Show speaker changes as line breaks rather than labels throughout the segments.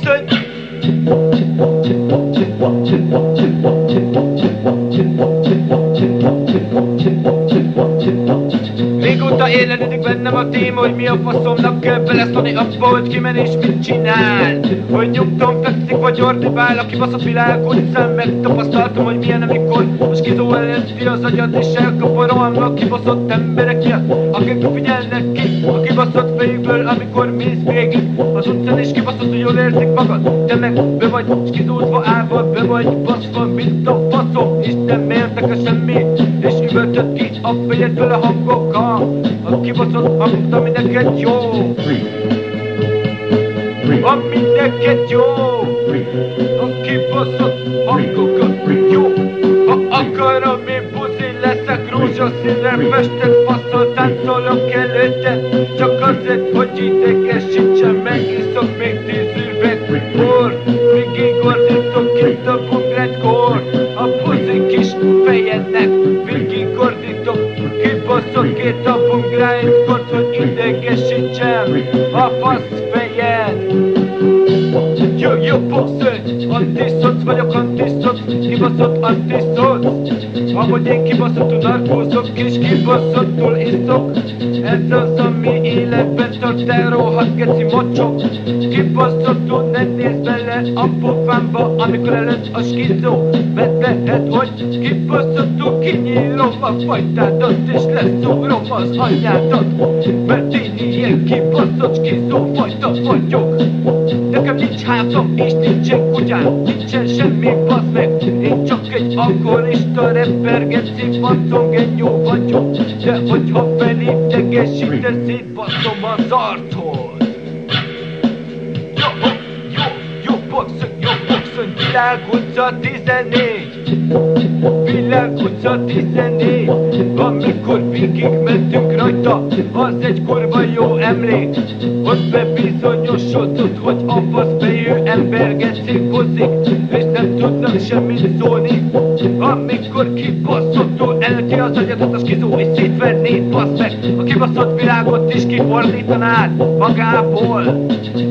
Dobson. Régóta élenedik bennem a téma, hogy mi a faszomnak kell beleszólni a bolt, kimenés mit csinál, hogy nyugtom fekszik vagy ordibál, aki baszott világ utcán Megtapasztaltam, hogy milyen amikor. Most kizó elenti az agyad és elkap a rohamra kibaszott emberek miatt Akik figyelnek ki a kibaszott fejükből, amikor mész végig. Az utcán és kibaszott, hogy jól érzik magad Te meg be vagy skizódva állva, be vagy baszva, mint a faszom És nem értek a semmi, és üvöltött ki a fejedből a hangokkal A kibaszott hangot, ami neked jó. Ami neked jó. A kibaszott hangokat jó. Ha akarom, én buzi leszek Rózsaszínre festett faszol Táncolok előtte. Csak azért, hogy idegesítsen Megiszok még Míg ordítok itt a bugrágykor A buzi kis fejednek Végig ordítok Kibaszok a fasz Jó, jó, boxer, antiszoc vagyok, antiszoc, kibaszott antiszoc Amúgy én kibaszottul narkózok és kibaszottul iszok. Ez az, ami életben tart el, rohadt geci mocsok. Kibaszottul ne nézz bele a pofámba, amikor előtt a skizó. Mert lehet, hogy kibaszottul kinyílom a fajtádat És leszúrom az anyádat. Mert én ilyen kibaszott skizó fajta vagyok. Nekem nincs házam és nincsen kutyám Nincsen semmi basz meg Én csak egy alkoholista rapper Geci basszogenyó vagyok. De hogyha felidegesítesz Szétbaszom az arcod. Jó, jó, jó boxon, jó boxon Világ utca 14 Világ utca 14 Amikor végig mentünk rajta Az egy kurva jó emlék. Ott bebizonyosodott, hogy a fasz fejű ember gecikozik És nem tudnak semmit szólni. Amikor kibaszottul elki az agyadat a skizó És szétvernéd, basz meg A kibaszott világot is kifordítanád magából.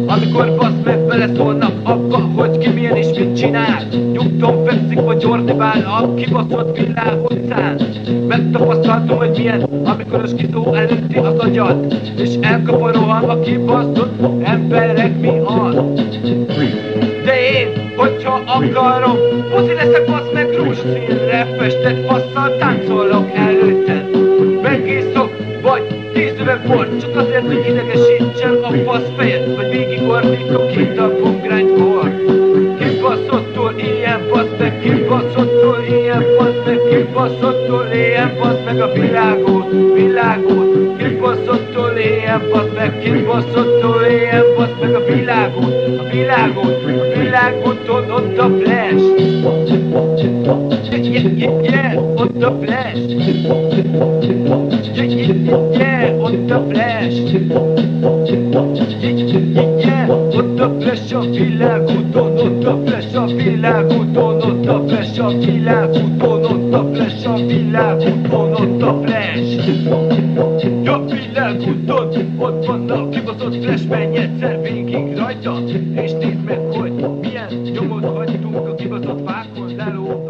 Amikor basz meg beleszólnak abba, hogy ki milyen és mit csinál. Nyugton fekszik vagy ordibál a kibaszott világ utcán. Megtapasztaltam, hogy milyen, amikor a skizó elönti az agyad És elkap a kibaszott emberek miatt De én, hogyha akarom, buzi leszek, basz meg rózsaszínre festett fasszal táncolok előtted Megiszok, vagy tíz üveg bort, csak azért, hogy idegesítsem a fasz fejed Vagy végig ordítok itt a bungránykor Kibaszottul ilyen basz meg, kibaszottul ilyen basz meg, kibaszottul ilyen basz meg a világot, világot. Kibaszottul ilyen basz meg, kibaszottul ilyen basz meg a világot, a világot, a világoton ott a flash. Yeah, yeah, yeah, ott a flash. Yeah, yeah, yeah, ott a flash Ott a világúton, ott a világúton, ott a világúton, ott a világúton, ott a világúton, ott van a kibaszott flash, menj egyszer végig rajta És nézd meg, hogy milyen nyomot hagytunk a kibaszott fákon, leló